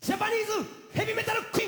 ジャパニーズヘビメタルクイーン。